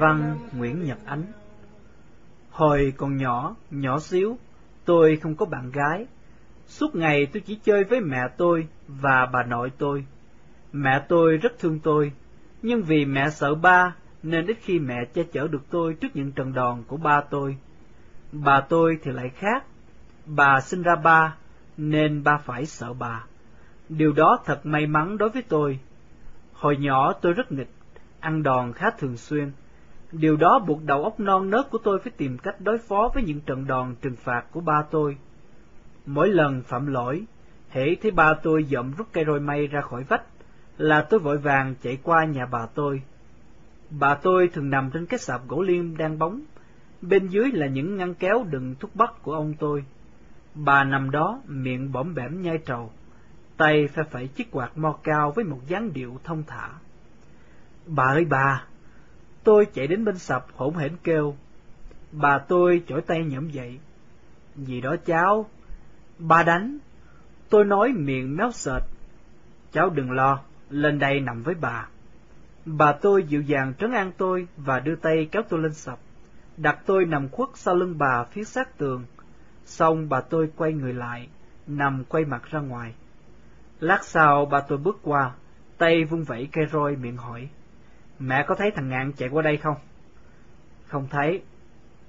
Văn Nguyễn Nhật Ánh Hồi còn nhỏ, nhỏ xíu, tôi không có bạn gái. Suốt ngày tôi chỉ chơi với mẹ tôi và bà nội tôi. Mẹ tôi rất thương tôi, nhưng vì mẹ sợ ba nên ít khi mẹ che chở được tôi trước những trận đòn của ba tôi. Bà tôi thì lại khác. Bà sinh ra ba, nên ba phải sợ bà. Điều đó thật may mắn đối với tôi. Hồi nhỏ tôi rất nghịch, ăn đòn khá thường xuyên. Điều đó buộc đầu óc non nớt của tôi phải tìm cách đối phó với những trận đòn trừng phạt của ba tôi. Mỗi lần phạm lỗi, hễ thấy ba tôi dậm rút cây roi mây ra khỏi vách, là tôi vội vàng chạy qua nhà bà tôi. Bà tôi thường nằm trên cái sạp gỗ liêm đang bóng, bên dưới là những ngăn kéo đựng thuốc bắc của ông tôi. Bà nằm đó, miệng bõm bẻm nhai trầu, tay phải phải chiếc quạt mo cao với một dáng điệu thông thả. Bà ơi bà! Tôi chạy đến bên sập hỗn hển kêu. Bà tôi chổi tay nhõm dậy. Gì đó cháu? ba đánh. Tôi nói miệng méo sệt. Cháu đừng lo, lên đây nằm với bà. Bà tôi dịu dàng trấn an tôi và đưa tay kéo tôi lên sập, đặt tôi nằm khuất sau lưng bà phía sát tường. Xong bà tôi quay người lại, nằm quay mặt ra ngoài. Lát sau bà tôi bước qua, tay vung vẩy cây roi miệng hỏi, mẹ có thấy thằng Ngạn chạy qua đây không? Không thấy.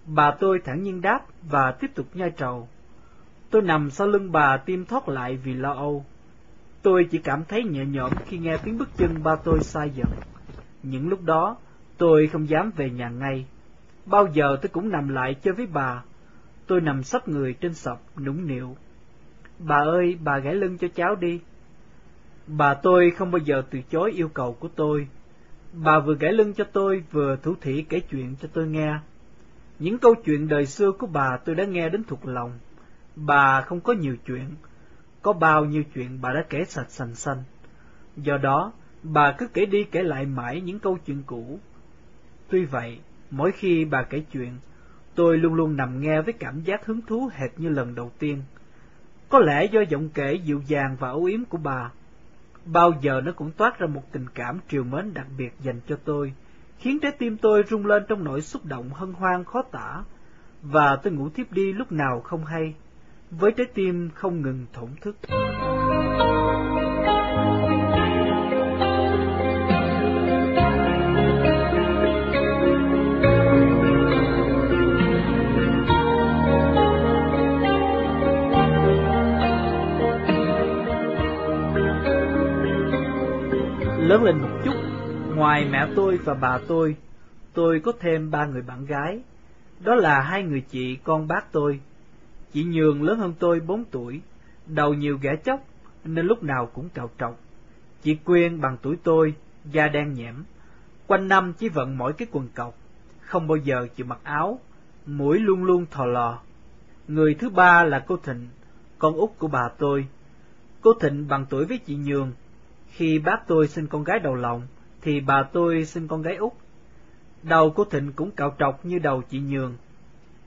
Bà tôi thẳng nhiên đáp và tiếp tục nhai trầu. Tôi nằm sau lưng bà tim thoát lại vì lo âu. Tôi chỉ cảm thấy nhẹ nhõm khi nghe tiếng bước chân ba tôi sai dần. Những lúc đó, tôi không dám về nhà ngay. Bao giờ tôi cũng nằm lại chơi với bà. Tôi nằm sấp người trên sập, nũng nịu. Bà ơi, bà gãy lưng cho cháu đi. Bà tôi không bao giờ từ chối yêu cầu của tôi. Bà vừa gãy lưng cho tôi, vừa thủ thỉ kể chuyện cho tôi nghe. Những câu chuyện đời xưa của bà tôi đã nghe đến thuộc lòng. Bà không có nhiều chuyện, có bao nhiêu chuyện bà đã kể sạch sành xanh. Do đó, bà cứ kể đi kể lại mãi những câu chuyện cũ. Tuy vậy, mỗi khi bà kể chuyện, tôi luôn luôn nằm nghe với cảm giác hứng thú hệt như lần đầu tiên. Có lẽ do giọng kể dịu dàng và âu yếm của bà, bao giờ nó cũng toát ra một tình cảm triều mến đặc biệt dành cho tôi, khiến trái tim tôi rung lên trong nỗi xúc động hân hoan khó tả, và tôi ngủ thiếp đi lúc nào không hay, với trái tim không ngừng thổn thức. Lớn lên một chút, ngoài mẹ tôi và bà tôi, tôi có thêm ba người bạn gái. Đó là hai người chị con bác tôi. Chị Nhường lớn hơn tôi bốn tuổi, đầu nhiều ghẻ chóc, nên lúc nào cũng cạo trọc. Chị Quyên bằng tuổi tôi, da đen nhẽm, quanh năm chỉ vận mỗi cái quần cọc, không bao giờ chịu mặc áo, mũi luôn luôn thò lò. Người thứ ba là cô Thịnh, con út của bà tôi. Cô Thịnh bằng tuổi với chị Nhường, khi bác tôi sinh con gái đầu lòng, thì bà tôi sinh con gái út. Đầu của Thịnh cũng cạo trọc như đầu chị Nhường.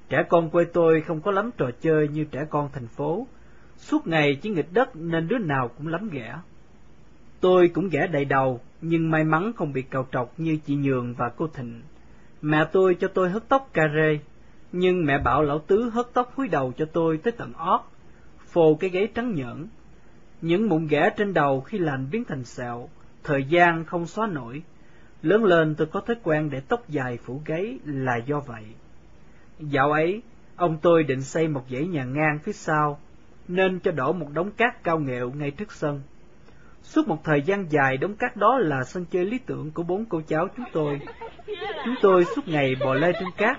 Trẻ con quê tôi không có lắm trò chơi như trẻ con thành phố. Suốt ngày chỉ nghịch đất nên đứa nào cũng lắm ghẻ. Tôi cũng ghẻ đầy đầu, nhưng may mắn không bị cạo trọc như chị Nhường và cô Thịnh. Mẹ tôi cho tôi hớt tóc cà rê, nhưng mẹ bảo lão tứ hớt tóc húi đầu cho tôi tới tận ót, phô cái gáy trắng nhỡn, những mụn ghẻ trên đầu khi lành biến thành sẹo, thời gian không xóa nổi. Lớn lên tôi có thói quen để tóc dài phủ gáy là do vậy. Dạo ấy, ông tôi định xây một dãy nhà ngang phía sau, nên cho đổ một đống cát cao nghẹo ngay trước sân. Suốt một thời gian dài đống cát đó là sân chơi lý tưởng của bốn cô cháu chúng tôi. Chúng tôi suốt ngày bò lê trên cát,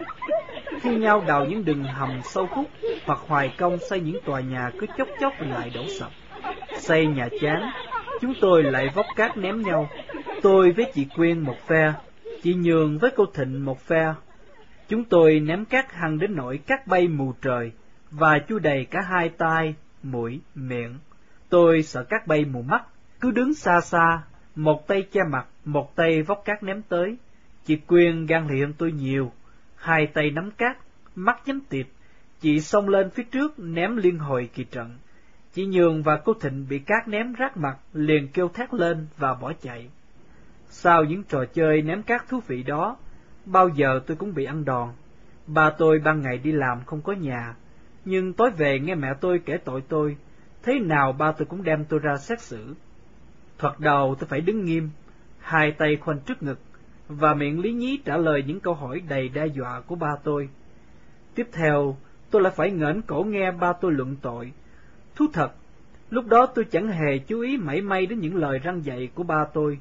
thi nhau đào những đường hầm sâu khúc hoặc hoài công xây những tòa nhà cứ chốc chốc lại đổ sập xây nhà chán, chúng tôi lại vóc cát ném nhau. Tôi với chị Quyên một phe, chị Nhường với cô Thịnh một phe. Chúng tôi ném cát hăng đến nỗi cát bay mù trời, và chu đầy cả hai tai, mũi, miệng. Tôi sợ cát bay mù mắt, cứ đứng xa xa, một tay che mặt, một tay vóc cát ném tới. Chị Quyên gan lì hơn tôi nhiều, hai tay nắm cát, mắt nhắm tiệp, chị xông lên phía trước ném liên hồi kỳ trận. Chị Nhường và cô Thịnh bị cát ném rác mặt, liền kêu thét lên và bỏ chạy. Sau những trò chơi ném cát thú vị đó, bao giờ tôi cũng bị ăn đòn. Ba tôi ban ngày đi làm không có nhà, nhưng tối về nghe mẹ tôi kể tội tôi, thế nào ba tôi cũng đem tôi ra xét xử. Thoạt đầu tôi phải đứng nghiêm, hai tay khoanh trước ngực, và miệng lý nhí trả lời những câu hỏi đầy đe dọa của ba tôi. Tiếp theo, tôi lại phải ngẩng cổ nghe ba tôi luận tội. Thú thật, lúc đó tôi chẳng hề chú ý mảy may đến những lời răng dạy của ba tôi.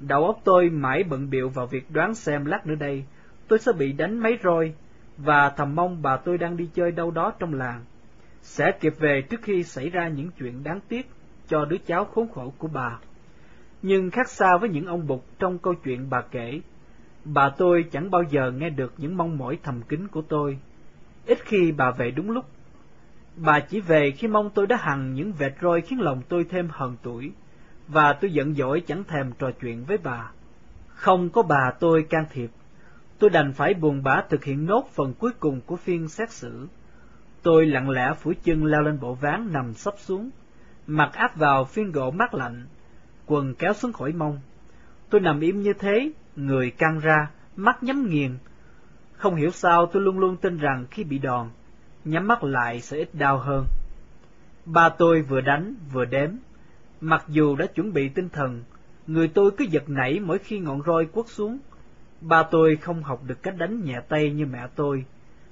Đầu óc tôi mãi bận biệu vào việc đoán xem lát nữa đây tôi sẽ bị đánh mấy roi, và thầm mong bà tôi đang đi chơi đâu đó trong làng, sẽ kịp về trước khi xảy ra những chuyện đáng tiếc cho đứa cháu khốn khổ của bà. Nhưng khác xa với những ông bục trong câu chuyện bà kể, bà tôi chẳng bao giờ nghe được những mong mỏi thầm kín của tôi, ít khi bà về đúng lúc. Bà chỉ về khi mong tôi đã hằng những vệt roi khiến lòng tôi thêm hờn tuổi, và tôi giận dỗi chẳng thèm trò chuyện với bà. Không có bà tôi can thiệp, tôi đành phải buồn bã thực hiện nốt phần cuối cùng của phiên xét xử. Tôi lặng lẽ phủi chân leo lên bộ ván nằm sấp xuống, mặt áp vào phiên gỗ mát lạnh, quần kéo xuống khỏi mông. Tôi nằm im như thế, người căng ra, mắt nhắm nghiền. Không hiểu sao tôi luôn luôn tin rằng khi bị đòn, nhắm mắt lại sẽ ít đau hơn. Ba tôi vừa đánh vừa đếm, mặc dù đã chuẩn bị tinh thần, người tôi cứ giật nảy mỗi khi ngọn roi quất xuống. Ba tôi không học được cách đánh nhẹ tay như mẹ tôi,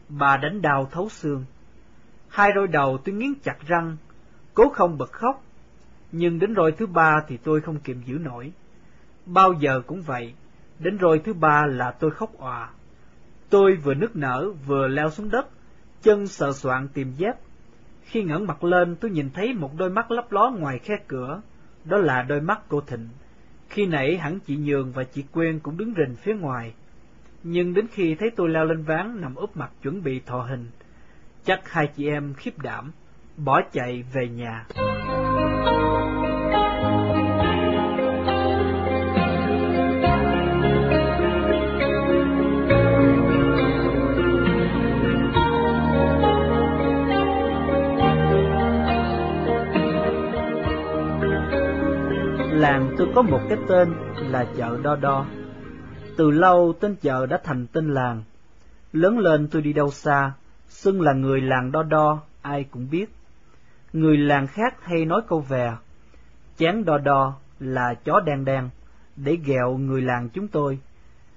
bà đánh đau thấu xương. Hai roi đầu tôi nghiến chặt răng, cố không bật khóc, nhưng đến roi thứ ba thì tôi không kiềm giữ nổi. Bao giờ cũng vậy, đến roi thứ ba là tôi khóc òa. Tôi vừa nức nở vừa leo xuống đất, chân sợ soạn tìm dép. Khi ngẩng mặt lên tôi nhìn thấy một đôi mắt lấp ló ngoài khe cửa, đó là đôi mắt cô Thịnh. Khi nãy hẳn chị Nhường và chị Quyên cũng đứng rình phía ngoài. Nhưng đến khi thấy tôi leo lên ván nằm úp mặt chuẩn bị thọ hình, chắc hai chị em khiếp đảm, bỏ chạy về nhà. Có một cái tên là chợ Đo Đo. Từ lâu tên chợ đã thành tên làng. Lớn lên tôi đi đâu xa, xưng là người làng Đo Đo, ai cũng biết. Người làng khác hay nói câu vè, chán Đo Đo là chó đen đen, để ghẹo người làng chúng tôi.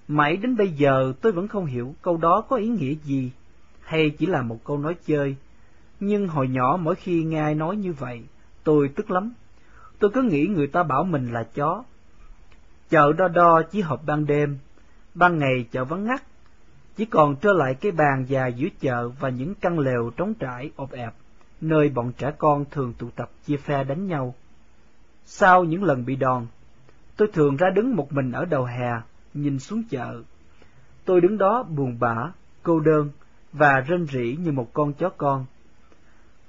Mãi đến bây giờ tôi vẫn không hiểu câu đó có ý nghĩa gì, hay chỉ là một câu nói chơi. Nhưng hồi nhỏ mỗi khi nghe ai nói như vậy, tôi tức lắm tôi cứ nghĩ người ta bảo mình là chó. Chợ đo đo chỉ họp ban đêm, ban ngày chợ vắng ngắt, chỉ còn trơ lại cái bàn già giữa chợ và những căn lều trống trải ộp ẹp, nơi bọn trẻ con thường tụ tập chia phe đánh nhau. Sau những lần bị đòn, tôi thường ra đứng một mình ở đầu hè, nhìn xuống chợ. Tôi đứng đó buồn bã, cô đơn và rên rỉ như một con chó con.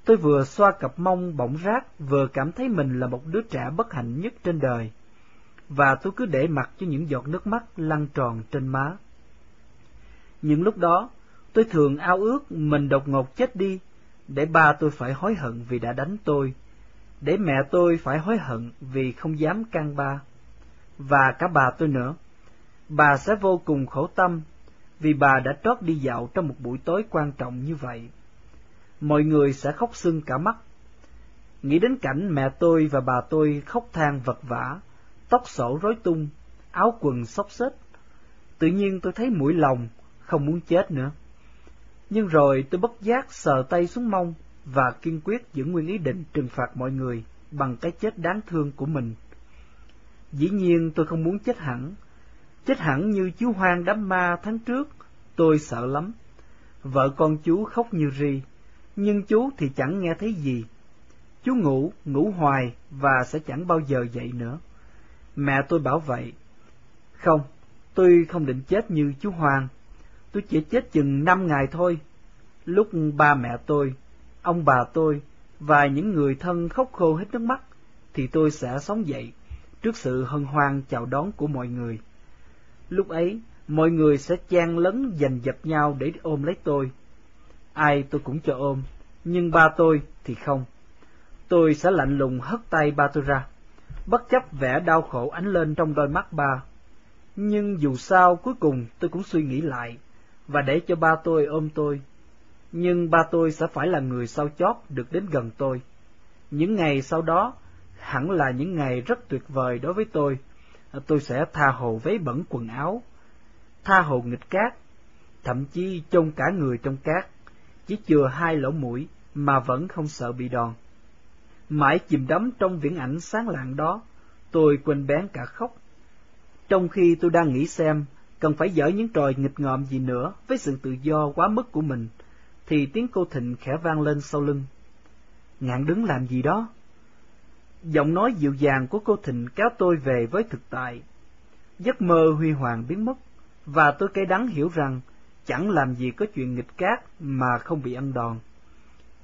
Tôi vừa xoa cặp mông bỗng rác, vừa cảm thấy mình là một đứa trẻ bất hạnh nhất trên đời. Và tôi cứ để mặc cho những giọt nước mắt lăn tròn trên má. Những lúc đó, tôi thường ao ước mình đột ngột chết đi, để ba tôi phải hối hận vì đã đánh tôi, để mẹ tôi phải hối hận vì không dám can ba, và cả bà tôi nữa. Bà sẽ vô cùng khổ tâm vì bà đã trót đi dạo trong một buổi tối quan trọng như vậy mọi người sẽ khóc sưng cả mắt. Nghĩ đến cảnh mẹ tôi và bà tôi khóc than vật vã, tóc sổ rối tung, áo quần xốc xếch. Tự nhiên tôi thấy mũi lòng, không muốn chết nữa. Nhưng rồi tôi bất giác sờ tay xuống mông và kiên quyết giữ nguyên ý định trừng phạt mọi người bằng cái chết đáng thương của mình. Dĩ nhiên tôi không muốn chết hẳn, chết hẳn như chú hoang đám ma tháng trước, tôi sợ lắm. Vợ con chú khóc như ri, nhưng chú thì chẳng nghe thấy gì. Chú ngủ, ngủ hoài và sẽ chẳng bao giờ dậy nữa. Mẹ tôi bảo vậy. Không, tôi không định chết như chú Hoàng. Tôi chỉ chết chừng năm ngày thôi. Lúc ba mẹ tôi, ông bà tôi và những người thân khóc khô hết nước mắt, thì tôi sẽ sống dậy trước sự hân hoan chào đón của mọi người. Lúc ấy, mọi người sẽ chen lấn giành dập nhau để ôm lấy tôi ai tôi cũng cho ôm, nhưng ba tôi thì không. Tôi sẽ lạnh lùng hất tay ba tôi ra, bất chấp vẻ đau khổ ánh lên trong đôi mắt ba. Nhưng dù sao cuối cùng tôi cũng suy nghĩ lại, và để cho ba tôi ôm tôi. Nhưng ba tôi sẽ phải là người sau chót được đến gần tôi. Những ngày sau đó hẳn là những ngày rất tuyệt vời đối với tôi. Tôi sẽ tha hồ vấy bẩn quần áo, tha hồ nghịch cát, thậm chí chôn cả người trong cát, chỉ chừa hai lỗ mũi mà vẫn không sợ bị đòn. Mãi chìm đắm trong viễn ảnh sáng lạng đó, tôi quên bén cả khóc. Trong khi tôi đang nghĩ xem cần phải dở những trò nghịch ngợm gì nữa với sự tự do quá mức của mình, thì tiếng cô Thịnh khẽ vang lên sau lưng. Ngạn đứng làm gì đó? Giọng nói dịu dàng của cô Thịnh kéo tôi về với thực tại. Giấc mơ huy hoàng biến mất, và tôi cay đắng hiểu rằng chẳng làm gì có chuyện nghịch cát mà không bị ăn đòn.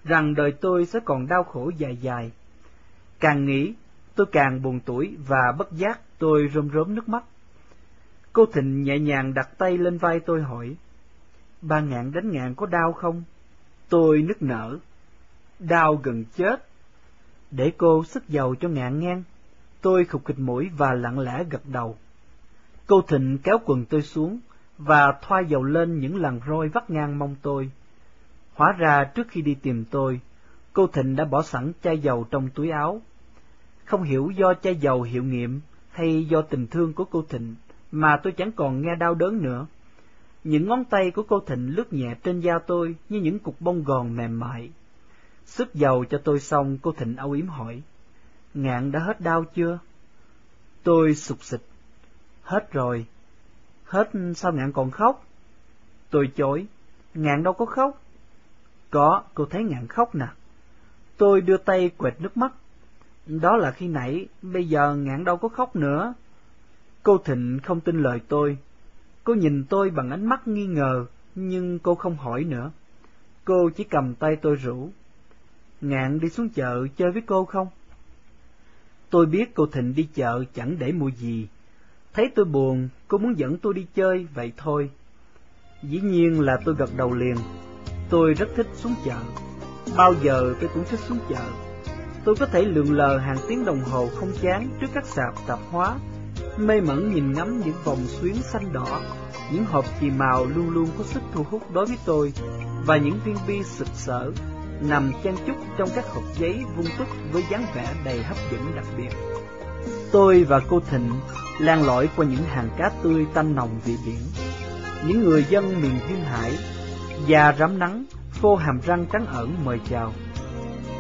Rằng đời tôi sẽ còn đau khổ dài dài. Càng nghĩ, tôi càng buồn tuổi và bất giác tôi rơm rớm nước mắt. Cô Thịnh nhẹ nhàng đặt tay lên vai tôi hỏi, ba ngạn đánh ngạn có đau không? Tôi nức nở, đau gần chết. Để cô sức dầu cho ngạn ngang, tôi khục kịch mũi và lặng lẽ gật đầu. Cô Thịnh kéo quần tôi xuống và thoa dầu lên những làn roi vắt ngang mông tôi. Hóa ra trước khi đi tìm tôi, cô Thịnh đã bỏ sẵn chai dầu trong túi áo. Không hiểu do chai dầu hiệu nghiệm hay do tình thương của cô Thịnh mà tôi chẳng còn nghe đau đớn nữa. Những ngón tay của cô Thịnh lướt nhẹ trên da tôi như những cục bông gòn mềm mại. Sức dầu cho tôi xong, cô Thịnh âu yếm hỏi, Ngạn đã hết đau chưa? Tôi sụp xịt. Hết rồi. Hết sao ngạn còn khóc? Tôi chối, ngạn đâu có khóc. Có, cô thấy ngạn khóc nè. Tôi đưa tay quệt nước mắt. Đó là khi nãy, bây giờ ngạn đâu có khóc nữa. Cô Thịnh không tin lời tôi. Cô nhìn tôi bằng ánh mắt nghi ngờ, nhưng cô không hỏi nữa. Cô chỉ cầm tay tôi rủ. Ngạn đi xuống chợ chơi với cô không? Tôi biết cô Thịnh đi chợ chẳng để mua gì. Thấy tôi buồn, cô muốn dẫn tôi đi chơi, vậy thôi. Dĩ nhiên là tôi gật đầu liền. Tôi rất thích xuống chợ. Bao giờ tôi cũng thích xuống chợ. Tôi có thể lượn lờ hàng tiếng đồng hồ không chán trước các sạp tạp hóa mê mẩn nhìn ngắm những vòng xuyến xanh đỏ, những hộp chì màu luôn luôn có sức thu hút đối với tôi, và những viên bi sực sỡ nằm chen chúc trong các hộp giấy vuông túc với dáng vẻ đầy hấp dẫn đặc biệt. Tôi và cô Thịnh lan lỏi qua những hàng cá tươi tanh nồng vị biển. Những người dân miền duyên hải, già rám nắng, phô hàm răng trắng ẩn mời chào.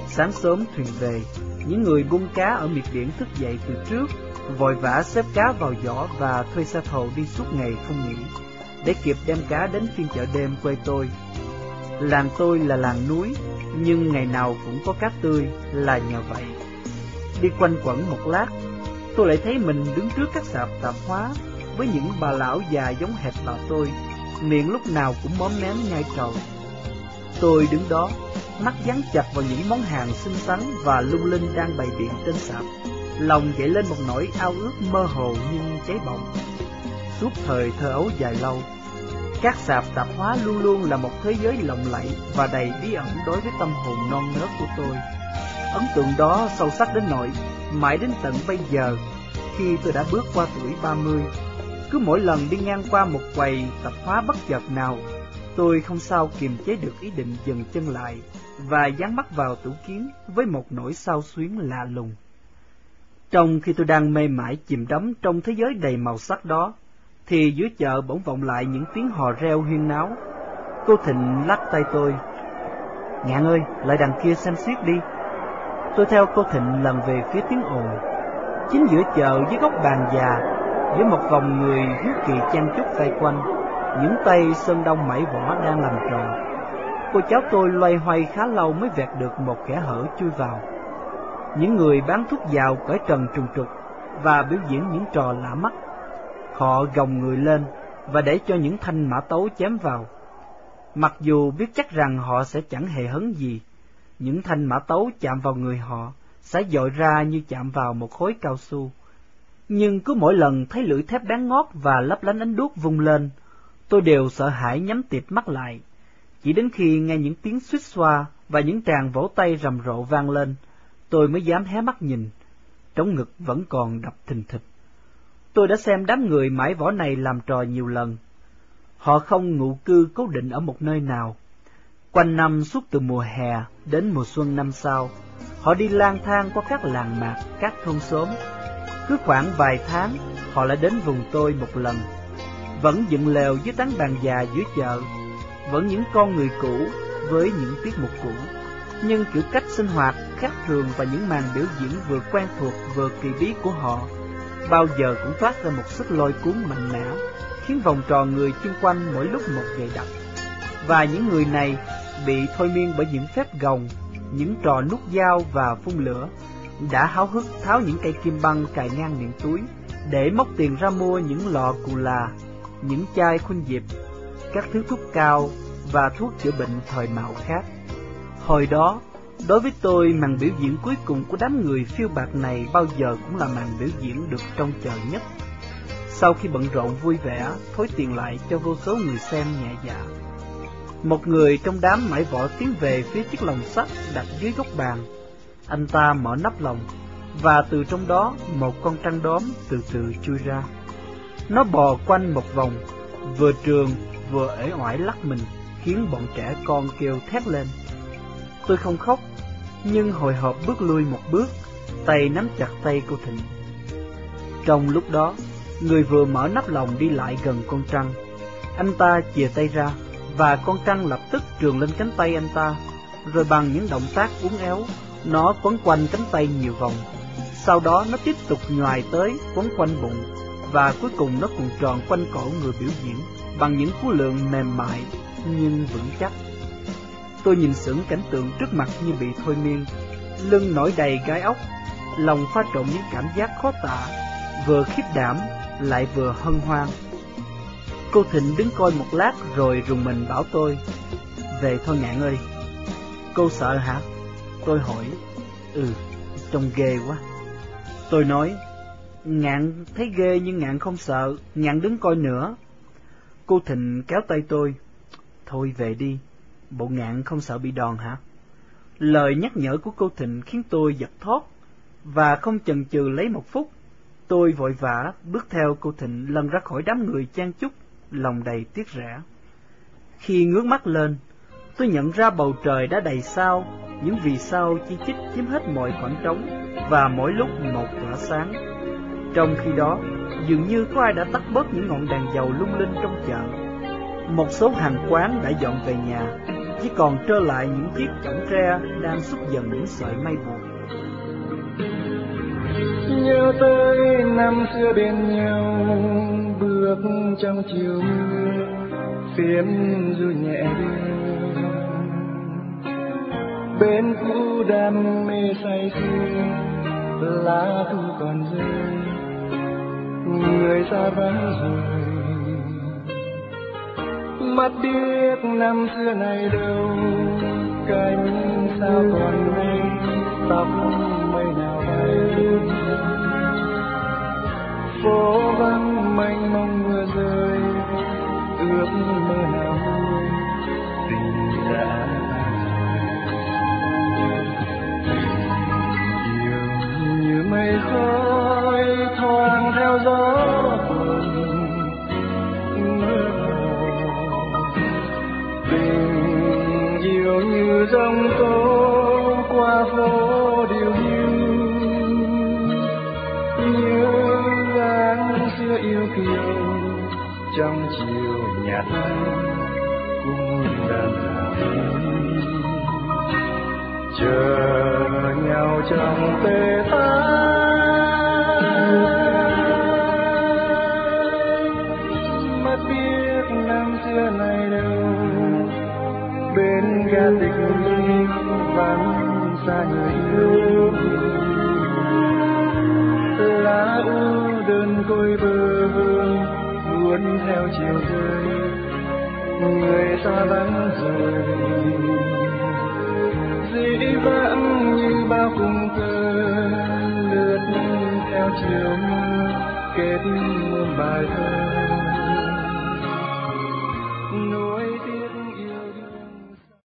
Sáng sớm thuyền về, những người buôn cá ở miệt biển thức dậy từ trước vội vã xếp cá vào giỏ và thuê xe thầu đi suốt ngày không nghỉ, để kịp đem cá đến phiên chợ đêm quê tôi. Làng tôi là làng núi, nhưng ngày nào cũng có cá tươi là nhờ vậy. Đi quanh quẩn một lát, tôi lại thấy mình đứng trước các sạp tạp hóa với những bà lão già giống hệt bà tôi, miệng lúc nào cũng móm mém nhai trầu. Tôi đứng đó, mắt dán chặt vào những món hàng xinh xắn và lung linh đang bày biện trên sạp lòng dậy lên một nỗi ao ước mơ hồ nhưng cháy bỏng. Suốt thời thơ ấu dài lâu, các sạp tạp hóa luôn luôn là một thế giới lộng lẫy và đầy bí ẩn đối với tâm hồn non nớt của tôi. Ấn tượng đó sâu sắc đến nỗi mãi đến tận bây giờ, khi tôi đã bước qua tuổi 30, cứ mỗi lần đi ngang qua một quầy tạp hóa bất chợt nào, tôi không sao kiềm chế được ý định dừng chân lại và dán mắt vào tủ kiến với một nỗi sao xuyến lạ lùng. Trong khi tôi đang mê mải chìm đắm trong thế giới đầy màu sắc đó, thì dưới chợ bỗng vọng lại những tiếng hò reo huyên náo. Cô Thịnh lắc tay tôi. Ngạn ơi, lại đằng kia xem xiết đi. Tôi theo cô Thịnh lần về phía tiếng ồn. Chính giữa chợ dưới góc bàn già, giữa một vòng người hiếu kỳ chen chúc vây quanh, những tay sơn đông mảy vỏ đang làm trò. Cô cháu tôi loay hoay khá lâu mới vẹt được một kẻ hở chui vào những người bán thuốc giàu cởi trần trùng trục và biểu diễn những trò lạ mắt. Họ gồng người lên và để cho những thanh mã tấu chém vào. Mặc dù biết chắc rằng họ sẽ chẳng hề hấn gì, những thanh mã tấu chạm vào người họ sẽ dội ra như chạm vào một khối cao su. Nhưng cứ mỗi lần thấy lưỡi thép bén ngót và lấp lánh ánh đuốc vung lên, tôi đều sợ hãi nhắm tịt mắt lại. Chỉ đến khi nghe những tiếng suýt xoa và những tràng vỗ tay rầm rộ vang lên, tôi mới dám hé mắt nhìn, trống ngực vẫn còn đập thình thịch. tôi đã xem đám người mãi võ này làm trò nhiều lần. Họ không ngụ cư cố định ở một nơi nào. Quanh năm suốt từ mùa hè đến mùa xuân năm sau, họ đi lang thang qua các làng mạc, các thôn xóm. Cứ khoảng vài tháng, họ lại đến vùng tôi một lần. Vẫn dựng lều dưới tán bàn già dưới chợ, vẫn những con người cũ với những tiết mục cũ nhưng kiểu cách sinh hoạt khác thường và những màn biểu diễn vừa quen thuộc vừa kỳ bí của họ bao giờ cũng phát ra một sức lôi cuốn mạnh mẽ, khiến vòng tròn người chung quanh mỗi lúc một dày đặc. Và những người này bị thôi miên bởi những phép gồng, những trò nút dao và phun lửa, đã háo hức tháo những cây kim băng cài ngang miệng túi để móc tiền ra mua những lọ cù là, những chai khuynh diệp, các thứ thuốc cao và thuốc chữa bệnh thời mạo khác. Hồi đó, đối với tôi, màn biểu diễn cuối cùng của đám người phiêu bạc này bao giờ cũng là màn biểu diễn được trông chờ nhất. Sau khi bận rộn vui vẻ, thối tiền lại cho vô số người xem nhẹ dạ. Một người trong đám mãi vỏ tiến về phía chiếc lồng sắt đặt dưới góc bàn. Anh ta mở nắp lồng, và từ trong đó một con trăng đóm từ từ chui ra. Nó bò quanh một vòng, vừa trường vừa ể oải lắc mình, khiến bọn trẻ con kêu thét lên. Tôi không khóc, nhưng hồi hộp bước lui một bước, tay nắm chặt tay cô Thịnh. Trong lúc đó, người vừa mở nắp lồng đi lại gần con trăng. Anh ta chìa tay ra, và con trăng lập tức trường lên cánh tay anh ta, rồi bằng những động tác uốn éo, nó quấn quanh cánh tay nhiều vòng. Sau đó nó tiếp tục nhòi tới, quấn quanh bụng, và cuối cùng nó cuộn tròn quanh cổ người biểu diễn bằng những cú lượng mềm mại nhưng vững chắc. Tôi nhìn sững cảnh tượng trước mặt như bị thôi miên, lưng nổi đầy gai ốc, lòng pha trộn những cảm giác khó tả, vừa khiếp đảm lại vừa hân hoan. Cô Thịnh đứng coi một lát rồi rùng mình bảo tôi, về thôi ngạn ơi. Cô sợ hả? Tôi hỏi, ừ, trông ghê quá. Tôi nói, ngạn thấy ghê nhưng ngạn không sợ, ngạn đứng coi nữa. Cô Thịnh kéo tay tôi, thôi về đi, Bộ ngạn không sợ bị đòn hả? Lời nhắc nhở của cô Thịnh khiến tôi giật thót, và không chần chừ lấy một phút, tôi vội vã bước theo cô Thịnh lần ra khỏi đám người trang chúc, lòng đầy tiếc rẻ. Khi ngước mắt lên, tôi nhận ra bầu trời đã đầy sao, những vì sao chi chít chiếm hết mọi khoảng trống, và mỗi lúc một tỏa sáng. Trong khi đó, dường như có ai đã tắt bớt những ngọn đèn dầu lung linh trong chợ. Một số hàng quán đã dọn về nhà, chỉ còn trơ lại những chiếc cổng tre đang xúc dần những sợi mây buồn. Nhớ tới năm xưa bên nhau bước trong chiều mưa phiếm du nhẹ đưa. Bên cũ đam mê say sưa, lá thu còn rơi, người xa vắng rồi. Mắt biết năm xưa này đâu cánh sao còn mây tóc mây nào bay. Phố vắng mênh mông ước nhau trong